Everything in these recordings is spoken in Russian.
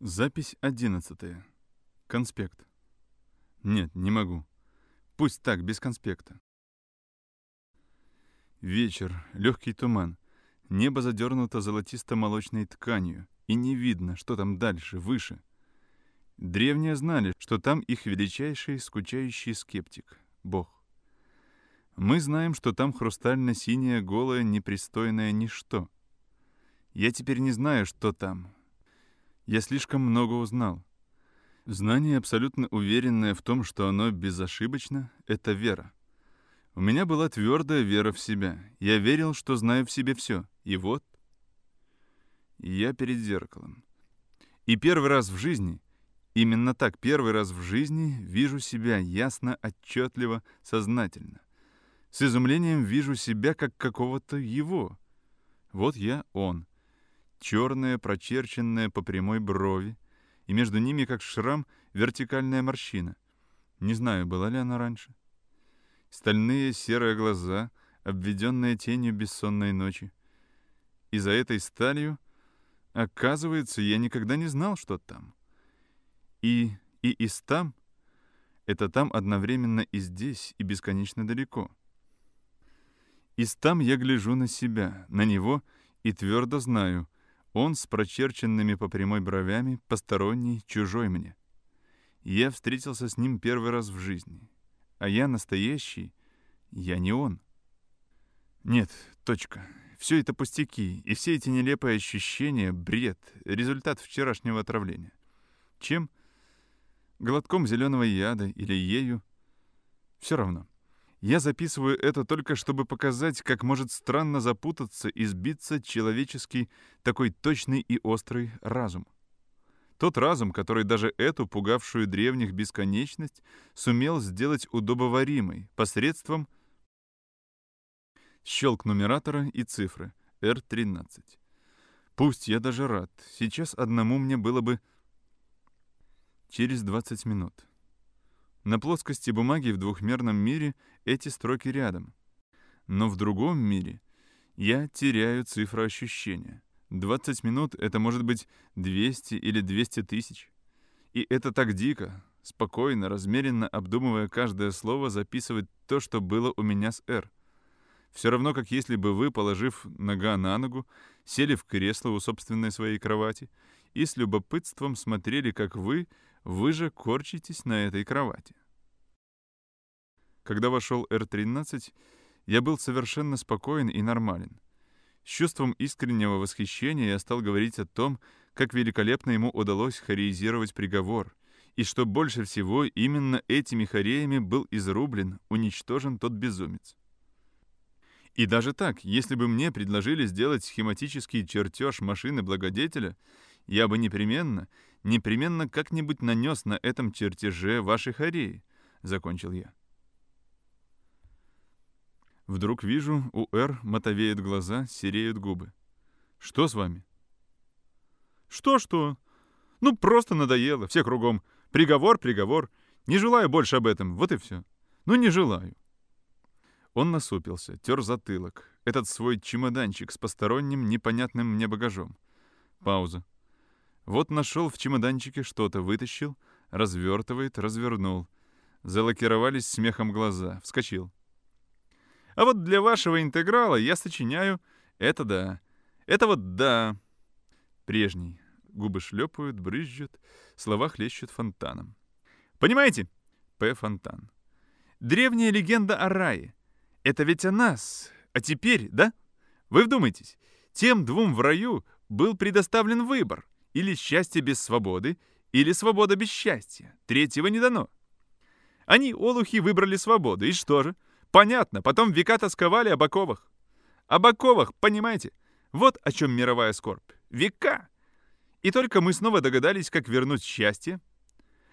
Запись одиннадцатая. Конспект. Нет, не могу. Пусть так, без конспекта. Вечер, легкий туман. Небо задернуто золотисто-молочной тканью, и не видно, что там дальше, выше. Древние знали, что там их величайший скучающий скептик — Бог. Мы знаем, что там хрустально-синее, голое, непристойное ничто. Я теперь не знаю, что там. Я слишком много узнал. Знание, абсолютно уверенное в том, что оно безошибочно, — это вера. У меня была твердая вера в себя. Я верил, что знаю в себе все. И вот... Я перед зеркалом. И первый раз в жизни, именно так, первый раз в жизни вижу себя ясно, отчетливо, сознательно. С изумлением вижу себя как какого-то его. Вот я он. Черная, прочерченная по прямой брови, и между ними, как шрам, вертикальная морщина. Не знаю, была ли она раньше. Стальные серые глаза, обведенные тенью бессонной ночи. И за этой сталью, оказывается, я никогда не знал, что там. И, и из там — это там одновременно и здесь, и бесконечно далеко. И там я гляжу на себя, на него, и твердо знаю, он с прочерченными по прямой бровями, посторонний, чужой мне. Я встретился с ним первый раз в жизни. А я настоящий, я не он. Нет, точка. Все это пустяки, и все эти нелепые ощущения — бред, результат вчерашнего отравления. Чем? Глотком зеленого яда или ею? Все равно. Я записываю это только, чтобы показать, как может странно запутаться и сбиться человеческий такой точный и острый разум. Тот разум, который даже эту пугавшую древних бесконечность сумел сделать удобоваримой посредством щелк нумератора и цифры R13. Пусть я даже рад, сейчас одному мне было бы через 20 минут. На плоскости бумаги в двухмерном мире эти строки рядом. Но в другом мире я теряю цифру ощущения. 20 минут — это может быть 200 или 200 тысяч. И это так дико, спокойно, размеренно обдумывая каждое слово, записывать то, что было у меня с «Р». Все равно, как если бы вы, положив нога на ногу, сели в кресло у собственной своей кровати и с любопытством смотрели, как вы — вы же корчитесь на этой кровати. Когда вошел Р-13, я был совершенно спокоен и нормален. С чувством искреннего восхищения я стал говорить о том, как великолепно ему удалось хореизировать приговор, и что больше всего именно этими хореями был изрублен, уничтожен тот безумец. И даже так, если бы мне предложили сделать схематический чертеж машины благодетеля, я бы непременно, непременно как-нибудь нанес на этом чертеже ваши хореи, — закончил я. Вдруг вижу, у Р мотовеют глаза, сереют губы. Что с вами? Что-что? Ну, просто надоело, все кругом. Приговор, приговор. Не желаю больше об этом, вот и все. Ну, не желаю. Он насупился, тер затылок. Этот свой чемоданчик с посторонним, непонятным мне багажом. Пауза. Вот нашел в чемоданчике что-то, вытащил, развертывает, развернул. Залакировались смехом глаза. Вскочил. А вот для вашего интеграла я сочиняю «это да», «это вот да». Прежний. Губы шлепают, брызжут, слова хлещут фонтаном. Понимаете? П. Фонтан. Древняя легенда о рае. Это ведь о нас. А теперь, да? Вы вдумайтесь, тем двум в раю был предоставлен выбор — или счастье без свободы, или свобода без счастья. Третьего не дано. Они, олухи, выбрали свободу. И что же? Понятно, потом века тосковали об оковах. Об оковах, понимаете? Вот о чем мировая скорбь. Века! И только мы снова догадались, как вернуть счастье.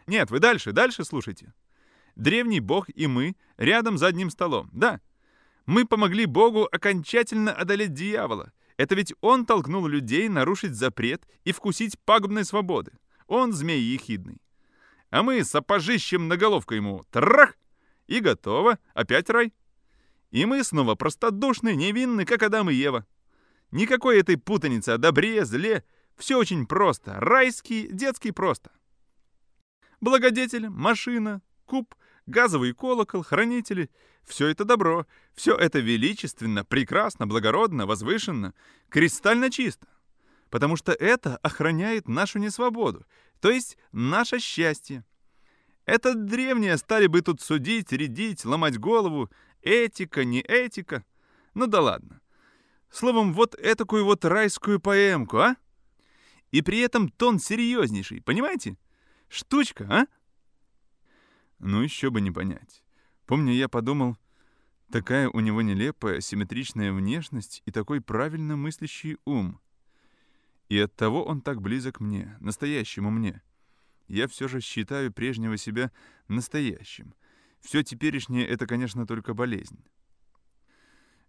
Нет, вы дальше, дальше слушайте. Древний бог и мы рядом за одним столом. Да, мы помогли богу окончательно одолеть дьявола — это ведь он толкнул людей нарушить запрет и вкусить пагубной свободы. Он змей ехидный. А мы сапожищем на головку ему трах! И готово, опять рай. И мы снова простодушны, невинны, как Адам и Ева. Никакой этой путаницы о добре, зле, Все очень просто. Райский, детский просто. Благодетель, машина, куб, газовый колокол, хранители — все это добро, все это величественно, прекрасно, благородно, возвышенно, кристально чисто. Потому что это охраняет нашу несвободу, то есть наше счастье. Это древние стали бы тут судить, рядить, ломать голову, этика, не этика. Ну да ладно. Словом, вот этакую вот райскую поэмку, а? И при этом тон серьезнейший, понимаете? Штучка, а? Ну, еще бы не понять. Помню, я подумал, такая у него нелепая, симметричная внешность и такой правильно мыслящий ум. И оттого он так близок мне, настоящему мне. Я все же считаю прежнего себя настоящим. Все теперешнее — это, конечно, только болезнь.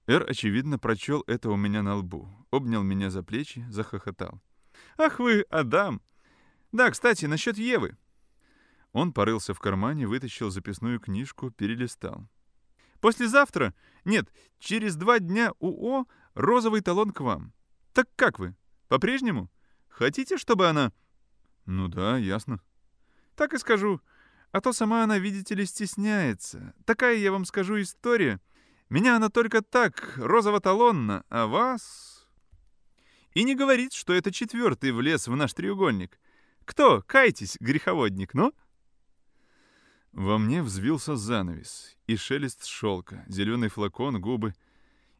Эр, очевидно, прочел это у меня на лбу, обнял меня за плечи, захохотал. «Ах вы, Адам! Да, кстати, насчет Евы!» Он порылся в кармане, вытащил записную книжку, перелистал. «Послезавтра? Нет, через два дня УО розовый талон к вам. Так как вы? По-прежнему? Хотите, чтобы она...» «Ну да, ясно». «Так и скажу. А то сама она, видите ли, стесняется. Такая, я вам скажу, история. Меня она только так, розово-талонна, а вас...» «И не говорит, что это четвертый влез в наш треугольник. Кто? Кайтесь, греховодник, ну?» Во мне взвился занавес, и шелест шелка, зеленый флакон, губы.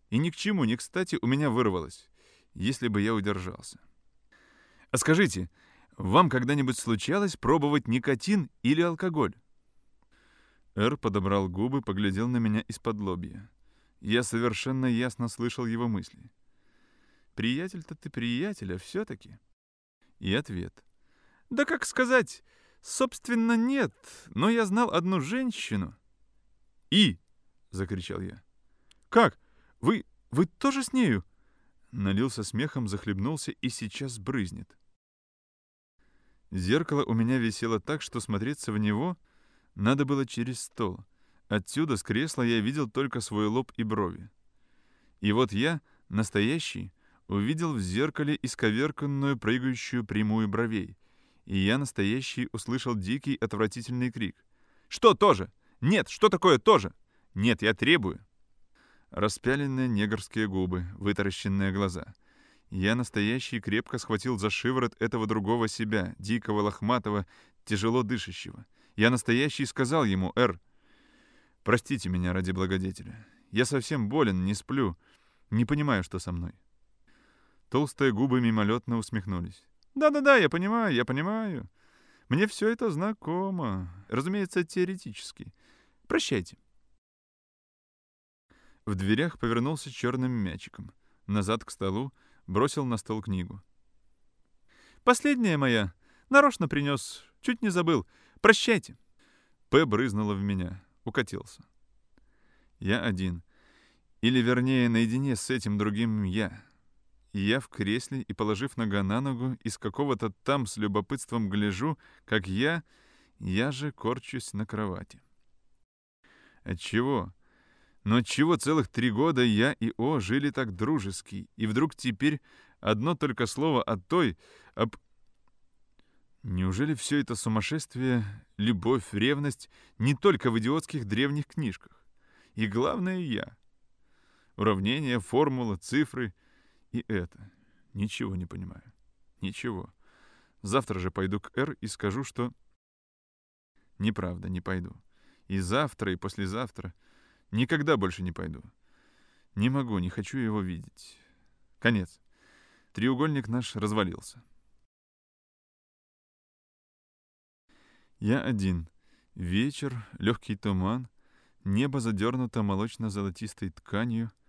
И ни к чему, ни кстати у меня вырвалось, если бы я удержался. «А скажите, вам когда-нибудь случалось пробовать никотин или алкоголь?» Эр подобрал губы, поглядел на меня из-под лобья. Я совершенно ясно слышал его мысли. «Приятель-то ты приятель, а все-таки...» И ответ. «Да как сказать, Собственно, нет, но я знал одну женщину. «И!» — закричал я. «Как? Вы... вы тоже с нею?» Налился смехом, захлебнулся и сейчас брызнет. Зеркало у меня висело так, что смотреться в него надо было через стол. Отсюда, с кресла, я видел только свой лоб и брови. И вот я, настоящий, увидел в зеркале исковерканную прыгающую прямую бровей — и я настоящий услышал дикий отвратительный крик. «Что тоже? Нет, что такое тоже? Нет, я требую!» Распяленные негрские губы, вытаращенные глаза. Я настоящий крепко схватил за шиворот этого другого себя, дикого, лохматого, тяжело дышащего. Я настоящий сказал ему, «Эр, простите меня ради благодетеля. Я совсем болен, не сплю, не понимаю, что со мной». Толстые губы мимолетно усмехнулись. Да-да-да, я понимаю, я понимаю. Мне все это знакомо. Разумеется, теоретически. Прощайте. В дверях повернулся черным мячиком. Назад к столу, бросил на стол книгу. «Последняя моя. Нарочно принес. Чуть не забыл. Прощайте». П брызнула в меня. Укатился. Я один. Или, вернее, наедине с этим другим я. И я в кресле и, положив нога на ногу, из какого-то там с любопытством гляжу, как я, я же корчусь на кровати. Отчего? Но отчего целых три года я и О жили так дружески, и вдруг теперь одно только слово о той, об... Неужели все это сумасшествие, любовь, ревность не только в идиотских древних книжках? И главное я. Уравнения, формула, цифры — и это. Ничего не понимаю. Ничего. Завтра же пойду к Р и скажу, что... Неправда, не пойду. И завтра, и послезавтра. Никогда больше не пойду. Не могу, не хочу его видеть. Конец. Треугольник наш развалился. Я один. Вечер, легкий туман, небо задернуто молочно-золотистой тканью —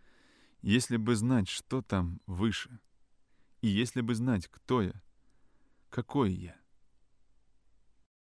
если бы знать, что там выше, и если бы знать, кто я, какой я.